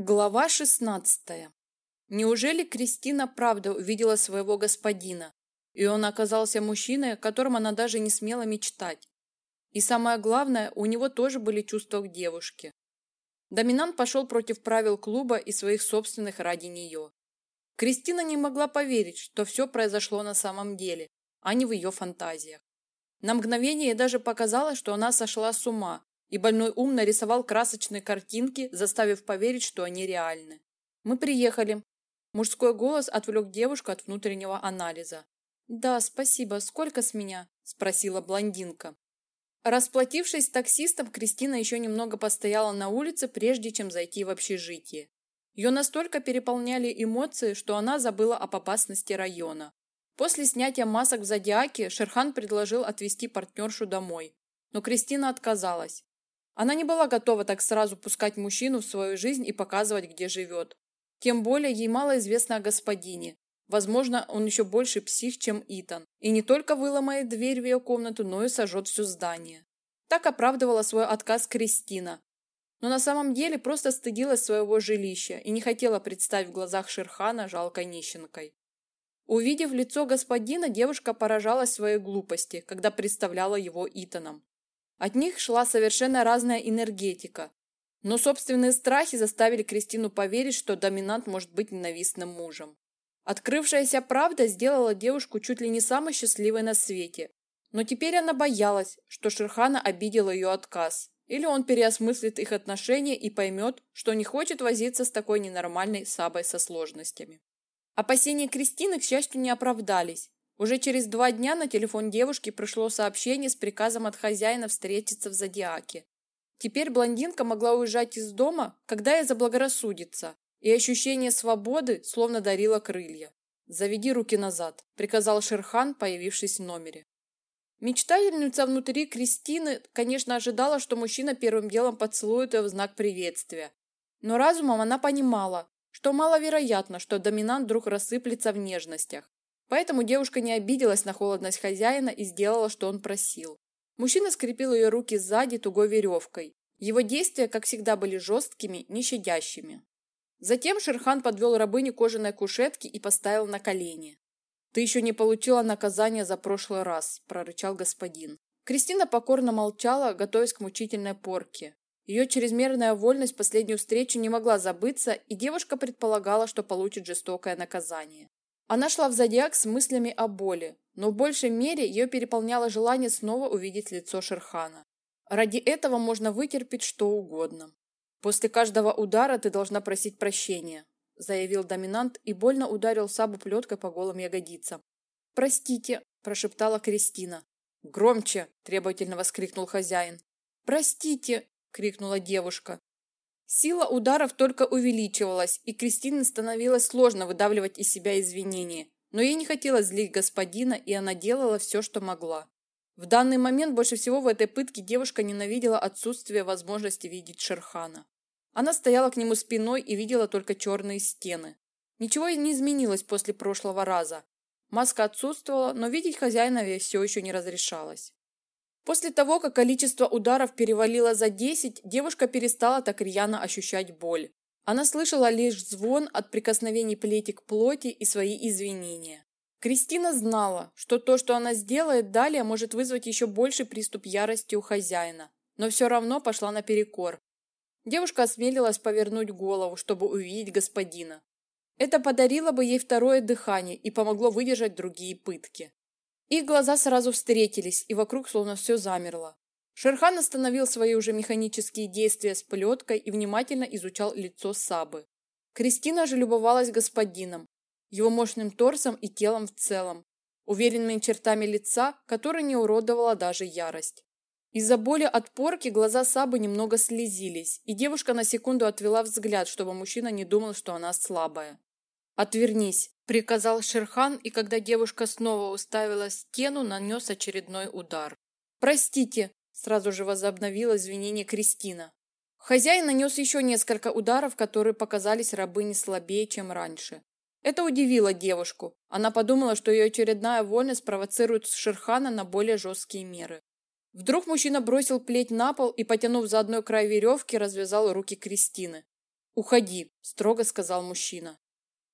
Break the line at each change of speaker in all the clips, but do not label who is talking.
Глава шестнадцатая. Неужели Кристина правда увидела своего господина, и он оказался мужчиной, о котором она даже не смела мечтать? И самое главное, у него тоже были чувства к девушке. Доминант пошел против правил клуба и своих собственных ради нее. Кристина не могла поверить, что все произошло на самом деле, а не в ее фантазиях. На мгновение ей даже показалось, что она сошла с ума, и больной ум нарисовал красочные картинки, заставив поверить, что они реальны. «Мы приехали». Мужской голос отвлек девушку от внутреннего анализа. «Да, спасибо. Сколько с меня?» – спросила блондинка. Расплатившись с таксистом, Кристина еще немного постояла на улице, прежде чем зайти в общежитие. Ее настолько переполняли эмоции, что она забыла об опасности района. После снятия масок в Зодиаке Шерхан предложил отвезти партнершу домой. Но Кристина отказалась. Она не была готова так сразу пускать мужчину в свою жизнь и показывать, где живет. Тем более ей мало известно о господине. Возможно, он еще больше псих, чем Итан. И не только выломает дверь в ее комнату, но и сожжет все здание. Так оправдывала свой отказ Кристина. Но на самом деле просто стыдилась своего жилища и не хотела представить в глазах Шерхана жалкой нищенкой. Увидев лицо господина, девушка поражалась своей глупости, когда представляла его Итаном. От них шла совершенно разная энергетика. Но собственные страхи заставили Кристину поверить, что доминант может быть ненавистным мужем. Открывшаяся правда сделала девушку чуть ли не самой счастливой на свете. Но теперь она боялась, что Шерхана обидел ее отказ. Или он переосмыслит их отношения и поймет, что не хочет возиться с такой ненормальной сабой со сложностями. Опасения Кристины, к счастью, не оправдались. Уже через два дня на телефон девушки пришло сообщение с приказом от хозяина встретиться в Зодиаке. Теперь блондинка могла уезжать из дома, когда ей заблагорассудится, и ощущение свободы словно дарило крылья. «Заведи руки назад», – приказал Шерхан, появившись в номере. Мечтательница внутри Кристины, конечно, ожидала, что мужчина первым делом поцелует ее в знак приветствия. Но разумом она понимала, что маловероятно, что доминант вдруг рассыплется в нежностях. Поэтому девушка не обиделась на холодность хозяина и сделала, что он просил. Мужчина скрепил ее руки сзади тугой веревкой. Его действия, как всегда, были жесткими, не щадящими. Затем Шерхан подвел рабыню кожаной кушетки и поставил на колени. «Ты еще не получила наказание за прошлый раз», – прорычал господин. Кристина покорно молчала, готовясь к мучительной порке. Ее чрезмерная вольность в последнюю встречу не могла забыться, и девушка предполагала, что получит жестокое наказание. Она шла в зодиак с мыслями о боли, но в большей мере ее переполняло желание снова увидеть лицо Шерхана. Ради этого можно вытерпеть что угодно. «После каждого удара ты должна просить прощения», заявил доминант и больно ударил Сабу плеткой по голым ягодицам. «Простите», – прошептала Кристина. «Громче!» – требовательно воскликнул хозяин. «Простите!» – крикнула девушка. Сила ударов только увеличивалась, и Кристине становилось сложно выдавливать из себя извинения. Но ей не хотелось злить господина, и она делала все, что могла. В данный момент больше всего в этой пытке девушка ненавидела отсутствие возможности видеть Шерхана. Она стояла к нему спиной и видела только черные стены. Ничего не изменилось после прошлого раза. Маска отсутствовала, но видеть хозяина все еще не разрешалось. После того, как количество ударов перевалило за 10, девушка перестала так рьяно ощущать боль. Она слышала лишь звон от прикосновений плети к плоти и свои извинения. Кристина знала, что то, что она сделает далее, может вызвать еще больший приступ ярости у хозяина, но все равно пошла наперекор. Девушка осмелилась повернуть голову, чтобы увидеть господина. Это подарило бы ей второе дыхание и помогло выдержать другие пытки. Их глаза сразу встретились, и вокруг словно все замерло. Шерхан остановил свои уже механические действия с плеткой и внимательно изучал лицо Сабы. Кристина же любовалась господином, его мощным торсом и телом в целом, уверенными чертами лица, которые не уродовала даже ярость. Из-за боли от порки глаза Сабы немного слезились, и девушка на секунду отвела взгляд, чтобы мужчина не думал, что она слабая. «Отвернись», – приказал Шерхан, и когда девушка снова уставила стену, нанес очередной удар. «Простите», – сразу же возобновила извинение Кристина. Хозяин нанес еще несколько ударов, которые показались рабыне слабее, чем раньше. Это удивило девушку. Она подумала, что ее очередная вольность провоцирует Шерхана на более жесткие меры. Вдруг мужчина бросил плеть на пол и, потянув за одной край веревки, развязал руки Кристины. «Уходи», – строго сказал мужчина.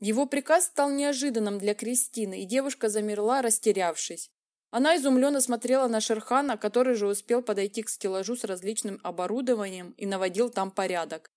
Его приказ стал неожиданным для Кристины, и девушка замерла, растерявшись. Она изумленно смотрела на Шерхана, который же успел подойти к стеллажу с различным оборудованием и наводил там порядок.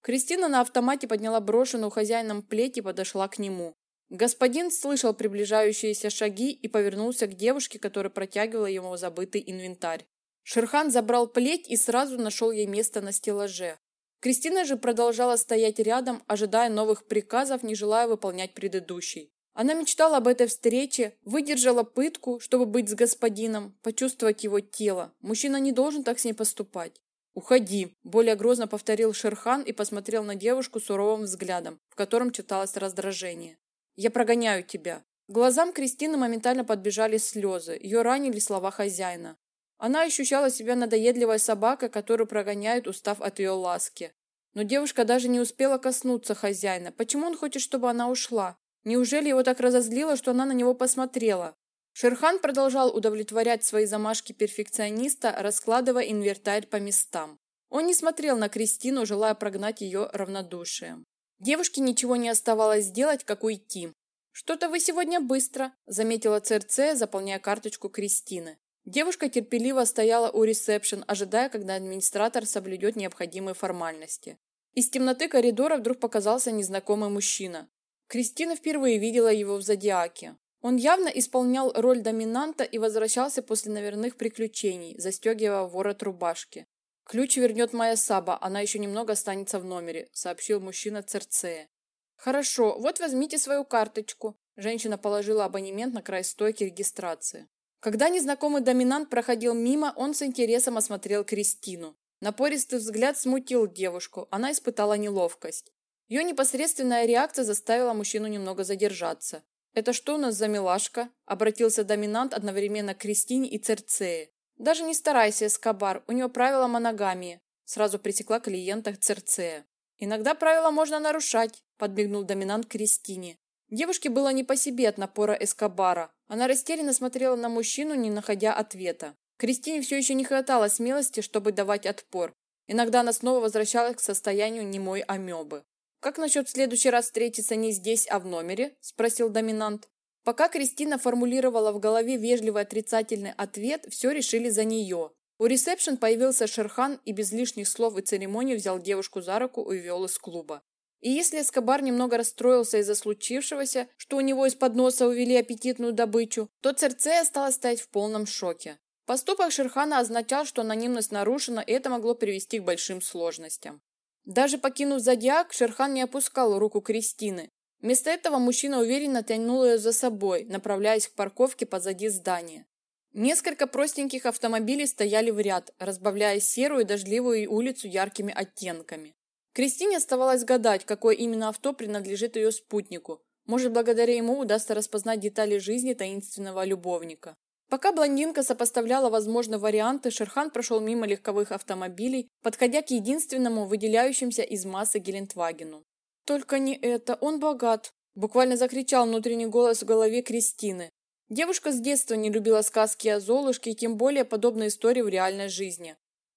Кристина на автомате подняла брошенную хозяином плеть и подошла к нему. Господин слышал приближающиеся шаги и повернулся к девушке, которая протягивала ему забытый инвентарь. Шерхан забрал плеть и сразу нашел ей место на стеллаже. Кристина же продолжала стоять рядом, ожидая новых приказов, не желая выполнять предыдущий. Она мечтала об этой встрече, выдержала пытку, чтобы быть с господином, почувствовать его тело. Мужчина не должен так с ней поступать. «Уходи», – более грозно повторил Шерхан и посмотрел на девушку суровым взглядом, в котором читалось раздражение. «Я прогоняю тебя». глазам Кристины моментально подбежали слезы, ее ранили слова хозяина. Она ощущала себя надоедливой собакой, которую прогоняют, устав от ее ласки. Но девушка даже не успела коснуться хозяина. Почему он хочет, чтобы она ушла? Неужели его так разозлило, что она на него посмотрела? Шерхан продолжал удовлетворять свои замашки перфекциониста, раскладывая инвентарь по местам. Он не смотрел на Кристину, желая прогнать ее равнодушием. Девушке ничего не оставалось сделать, как уйти. «Что-то вы сегодня быстро», – заметила ЦРЦ, заполняя карточку Кристины. Девушка терпеливо стояла у ресепшн, ожидая, когда администратор соблюдет необходимые формальности. Из темноты коридора вдруг показался незнакомый мужчина. Кристина впервые видела его в «Зодиаке». Он явно исполнял роль доминанта и возвращался после наверных приключений, застегивая ворот рубашки. «Ключ вернет моя Саба, она еще немного останется в номере», – сообщил мужчина Церцея. «Хорошо, вот возьмите свою карточку». Женщина положила абонемент на край стойки регистрации. Когда незнакомый доминант проходил мимо, он с интересом осмотрел Кристину. Напористый взгляд смутил девушку, она испытала неловкость. Ее непосредственная реакция заставила мужчину немного задержаться. «Это что у нас за милашка?» – обратился доминант одновременно к Кристине и Церцее. «Даже не старайся, Эскобар, у нее правила моногамии», – сразу пресекла клиента Церцея. «Иногда правила можно нарушать», – подмигнул доминант Кристине. Девушке было не по себе от напора Эскобара. Она растерянно смотрела на мужчину, не находя ответа. Кристине все еще не хватало смелости, чтобы давать отпор. Иногда она снова возвращалась к состоянию немой амебы. «Как насчет в следующий раз встретиться не здесь, а в номере?» – спросил доминант. Пока Кристина формулировала в голове вежливый отрицательный ответ, все решили за нее. У ресепшн появился Шерхан и без лишних слов и церемоний взял девушку за руку и увел из клуба. И если Эскобар немного расстроился из-за случившегося, что у него из-под носа увели аппетитную добычу, то Церцея осталась стоять в полном шоке. Поступок Шерхана означал, что анонимность нарушена, и это могло привести к большим сложностям. Даже покинув зодиак, Шерхан не опускал руку Кристины. Вместо этого мужчина уверенно тянул ее за собой, направляясь к парковке позади здания. Несколько простеньких автомобилей стояли в ряд, разбавляя серую дождливую улицу яркими оттенками. Кристине оставалось гадать, какое именно авто принадлежит ее спутнику. Может, благодаря ему удастся распознать детали жизни таинственного любовника. Пока блондинка сопоставляла возможные варианты, Шерхан прошел мимо легковых автомобилей, подходя к единственному выделяющимся из массы Гелендвагену. «Только не это, он богат!» – буквально закричал внутренний голос в голове Кристины. Девушка с детства не любила сказки о Золушке и тем более подобные истории в реальной жизни.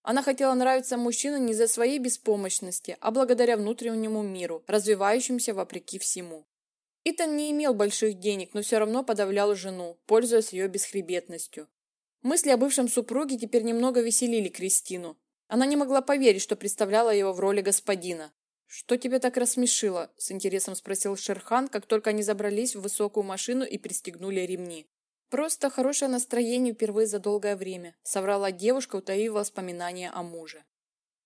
Она хотела нравиться мужчине не за своей беспомощности, а благодаря внутреннему миру, развивающемуся вопреки всему. Итан не имел больших денег, но все равно подавлял жену, пользуясь ее бесхребетностью. Мысли о бывшем супруге теперь немного веселили Кристину. Она не могла поверить, что представляла его в роли господина. «Что тебя так рассмешило?» – с интересом спросил Шерхан, как только они забрались в высокую машину и пристегнули ремни. Просто хорошее настроение впервые за долгое время, соврала девушка, утаив воспоминания о муже.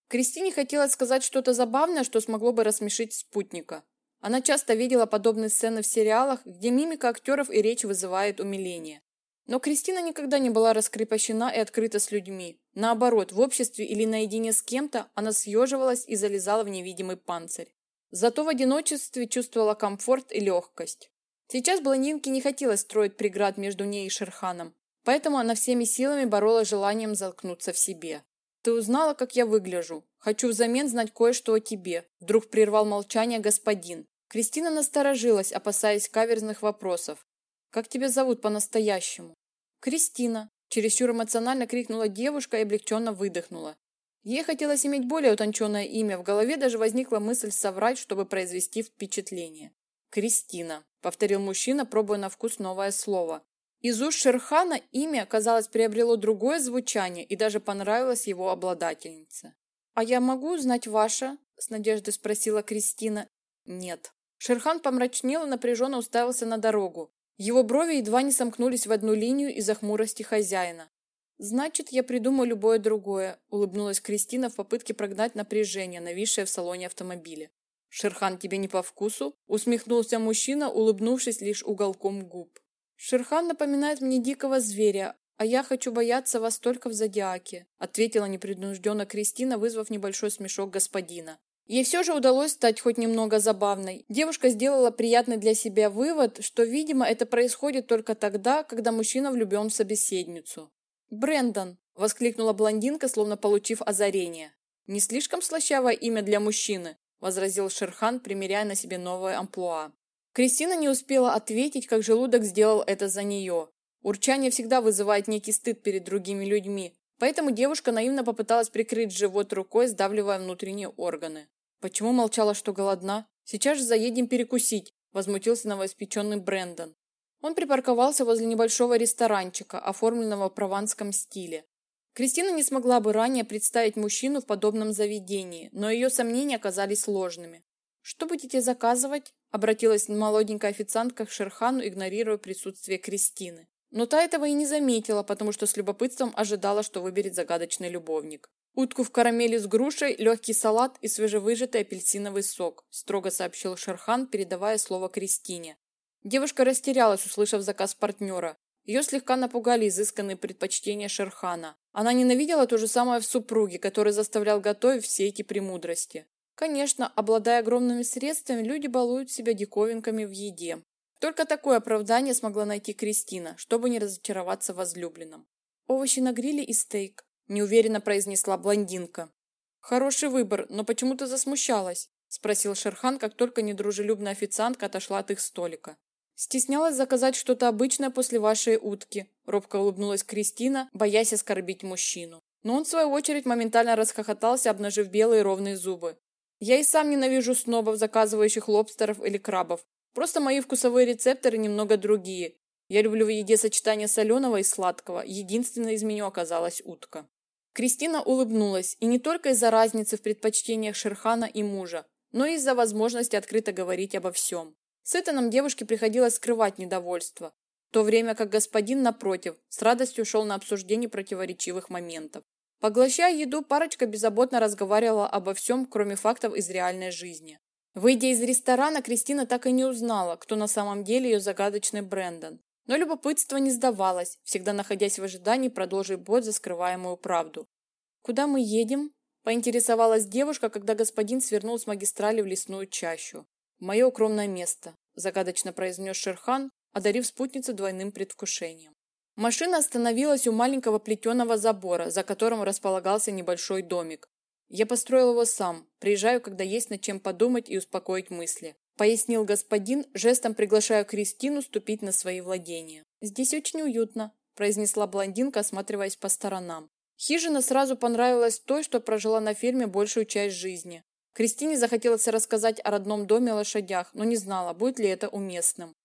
Кристине хотелось сказать что-то забавное, что смогло бы рассмешить спутника. Она часто видела подобные сцены в сериалах, где мимика актеров и речь вызывает умиление. Но Кристина никогда не была раскрепощена и открыта с людьми. Наоборот, в обществе или наедине с кем-то она съеживалась и залезала в невидимый панцирь. Зато в одиночестве чувствовала комфорт и легкость. Сейчас блондинке не хотелось строить преград между ней и Шерханом, поэтому она всеми силами боролась желанием заткнуться в себе. «Ты узнала, как я выгляжу? Хочу взамен знать кое-что о тебе», – вдруг прервал молчание господин. Кристина насторожилась, опасаясь каверзных вопросов. «Как тебя зовут по-настоящему?» «Кристина», – чересчур эмоционально крикнула девушка и облегченно выдохнула. Ей хотелось иметь более утонченное имя, в голове даже возникла мысль соврать, чтобы произвести впечатление. «Кристина», — повторил мужчина, пробуя на вкус новое слово. Из уст Шерхана имя, казалось, приобрело другое звучание и даже понравилось его обладательнице. «А я могу узнать ваше?» – с надеждой спросила Кристина. «Нет». Шерхан помрачнел и напряженно уставился на дорогу. Его брови едва не сомкнулись в одну линию из-за хмурости хозяина. «Значит, я придумаю любое другое», – улыбнулась Кристина в попытке прогнать напряжение, нависшее в салоне автомобиля. «Шерхан тебе не по вкусу?» – усмехнулся мужчина, улыбнувшись лишь уголком губ. «Шерхан напоминает мне дикого зверя, а я хочу бояться вас только в зодиаке», ответила непринужденно Кристина, вызвав небольшой смешок господина. Ей все же удалось стать хоть немного забавной. Девушка сделала приятный для себя вывод, что, видимо, это происходит только тогда, когда мужчина влюблен в собеседницу. «Брэндон!» – воскликнула блондинка, словно получив озарение. «Не слишком слащавое имя для мужчины», – возразил Шерхан, примеряя на себе новое амплуа. Кристина не успела ответить, как желудок сделал это за нее. Урчание всегда вызывает некий стыд перед другими людьми, поэтому девушка наивно попыталась прикрыть живот рукой, сдавливая внутренние органы. «Почему молчала, что голодна? Сейчас же заедем перекусить», – возмутился новоиспеченный Брэндон. Он припарковался возле небольшого ресторанчика, оформленного в прованском стиле. Кристина не смогла бы ранее представить мужчину в подобном заведении, но ее сомнения оказались сложными. «Что будете заказывать?» – обратилась молоденькая официантка к Шерхану, игнорируя присутствие Кристины. Но та этого и не заметила, потому что с любопытством ожидала, что выберет загадочный любовник. «Утку в карамели с грушей, легкий салат и свежевыжатый апельсиновый сок», – строго сообщил Шерхан, передавая слово Кристине. Девушка растерялась, услышав заказ партнера. Ее слегка напугали изысканные предпочтения Шерхана. Она ненавидела то же самое в супруге, который заставлял готовить все эти премудрости. Конечно, обладая огромными средствами, люди балуют себя диковинками в еде. Только такое оправдание смогла найти Кристина, чтобы не разочароваться в возлюбленном. «Овощи на гриле и стейк», – неуверенно произнесла блондинка. «Хороший выбор, но почему ты засмущалась?» – спросил Шерхан, как только недружелюбная официантка отошла от их столика. «Стеснялась заказать что-то обычное после вашей утки», – робко улыбнулась Кристина, боясь оскорбить мужчину. Но он, в свою очередь, моментально расхохотался, обнажив белые ровные зубы. Я и сам ненавижу снобов, заказывающих лобстеров или крабов. Просто мои вкусовые рецепторы немного другие. Я люблю в еде сочетание соленого и сладкого. Единственной из меню оказалась утка. Кристина улыбнулась, и не только из-за разницы в предпочтениях Шерхана и мужа, но и из-за возможности открыто говорить обо всем. С Итаном девушке приходилось скрывать недовольство, в то время как господин, напротив, с радостью шел на обсуждение противоречивых моментов. Поглощая еду, парочка беззаботно разговаривала обо всем, кроме фактов из реальной жизни. Выйдя из ресторана, Кристина так и не узнала, кто на самом деле ее загадочный Брэндон. Но любопытство не сдавалось, всегда находясь в ожидании продолжить бой за скрываемую правду. «Куда мы едем?» – поинтересовалась девушка, когда господин свернул с магистрали в лесную чащу. «Мое укромное место», – загадочно произнес Шерхан, одарив спутницу двойным предвкушением. Машина остановилась у маленького плетеного забора, за которым располагался небольшой домик. Я построил его сам, приезжаю, когда есть над чем подумать и успокоить мысли. Пояснил господин, жестом приглашая Кристину ступить на свои владения. «Здесь очень уютно», – произнесла блондинка, осматриваясь по сторонам. Хижина сразу понравилась той, что прожила на ферме большую часть жизни. Кристине захотелось рассказать о родном доме лошадях, но не знала, будет ли это уместным.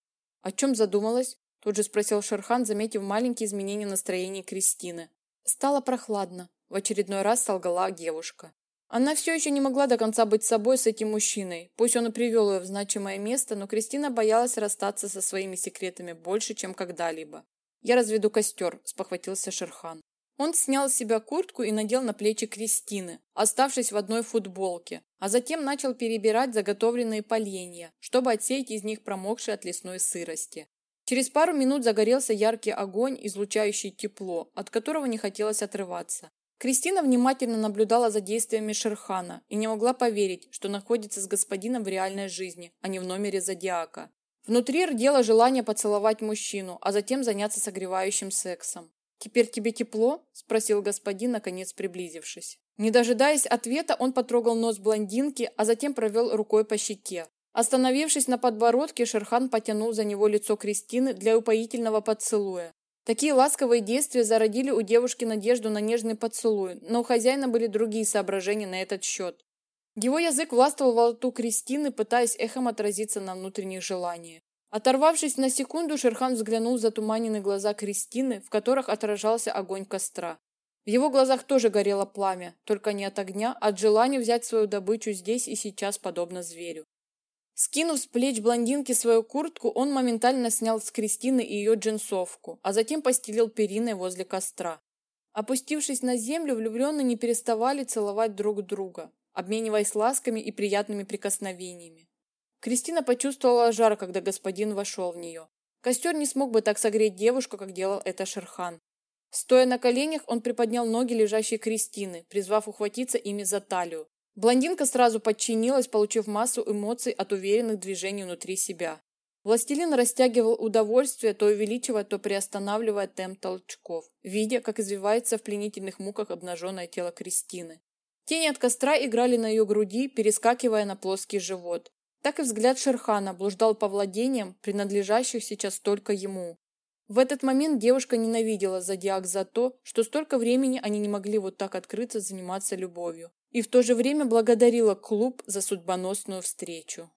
О чем задумалась? Тут же спросил Шерхан, заметив маленькие изменения настроения Кристины. Стало прохладно. В очередной раз солгала девушка. Она все еще не могла до конца быть собой с этим мужчиной. Пусть он и привел ее в значимое место, но Кристина боялась расстаться со своими секретами больше, чем когда-либо. «Я разведу костер», – спохватился Шерхан. Он снял с себя куртку и надел на плечи Кристины, оставшись в одной футболке, а затем начал перебирать заготовленные поленья, чтобы отсеять из них промокшие от лесной сырости. Через пару минут загорелся яркий огонь, излучающий тепло, от которого не хотелось отрываться. Кристина внимательно наблюдала за действиями Шерхана и не могла поверить, что находится с господином в реальной жизни, а не в номере зодиака. Внутри рдело желание поцеловать мужчину, а затем заняться согревающим сексом. «Теперь тебе тепло?» – спросил господин, наконец приблизившись. Не дожидаясь ответа, он потрогал нос блондинки, а затем провел рукой по щеке. Остановившись на подбородке, Шерхан потянул за него лицо Кристины для упоительного поцелуя. Такие ласковые действия зародили у девушки надежду на нежный поцелуй, но у хозяина были другие соображения на этот счет. Его язык властвовал во рту Кристины, пытаясь эхом отразиться на внутренних желаниях. Оторвавшись на секунду, Шерхан взглянул в затуманенные глаза Кристины, в которых отражался огонь костра. В его глазах тоже горело пламя, только не от огня, а от желания взять свою добычу здесь и сейчас, подобно зверю. Скинув с плеч блондинки свою куртку, он моментально снял с Кристины ее джинсовку, а затем постелил периной возле костра. Опустившись на землю, влюбленные не переставали целовать друг друга, обмениваясь ласками и приятными прикосновениями. Кристина почувствовала жар, когда господин вошел в нее. Костер не смог бы так согреть девушку, как делал это Шерхан. Стоя на коленях, он приподнял ноги лежащей Кристины, призвав ухватиться ими за талию, Блондинка сразу подчинилась, получив массу эмоций от уверенных движений внутри себя. Властелин растягивал удовольствие, то увеличивая, то приостанавливая темп толчков, видя, как извивается в пленительных муках обнаженное тело Кристины. Тени от костра играли на ее груди, перескакивая на плоский живот. Так и взгляд Шерхана блуждал по владениям, принадлежащих сейчас только ему. В этот момент девушка ненавидела Зодиак за то, что столько времени они не могли вот так открыто заниматься любовью и в то же время благодарила клуб за судьбоносную встречу.